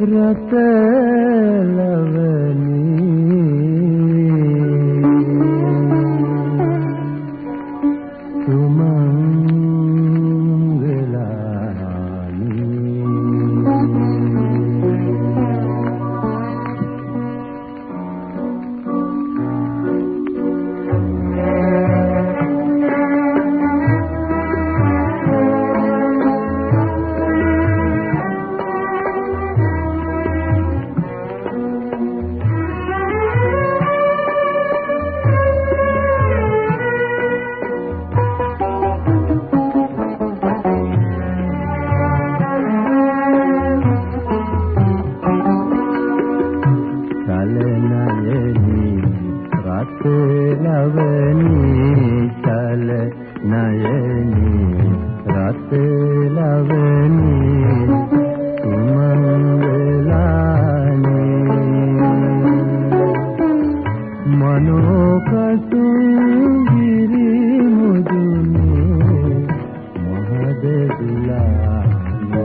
Rasa love. රත ලවනි චල නයනි රත ලවනි සුමංගලානි මනෝකසු ගිරි මුදුනේ මහද දුලානි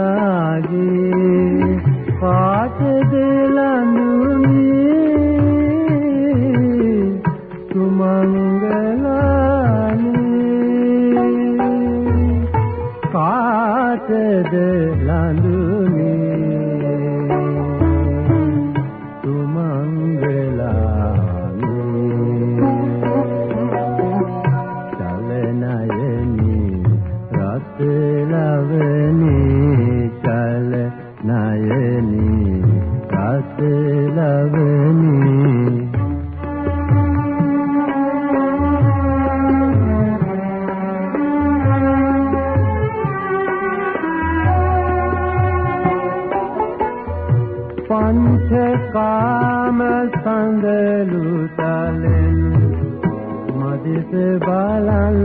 කාටද ලඳුනේ සුමංගලානේ චලනයනි රත් ලවනි චලනයනි රත් පංචකාම සංගලු තලෙන් මදිස බලන්නේ.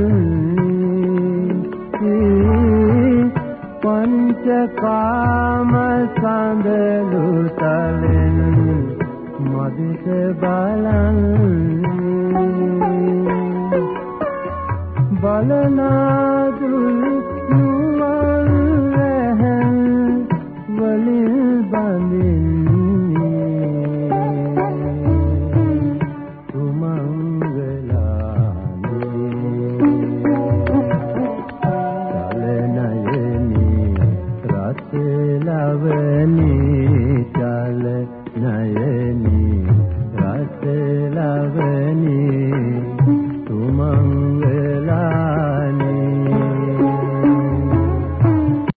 පංචකාම සංගලු තලෙන් මදිස බලන්නේ. බලනා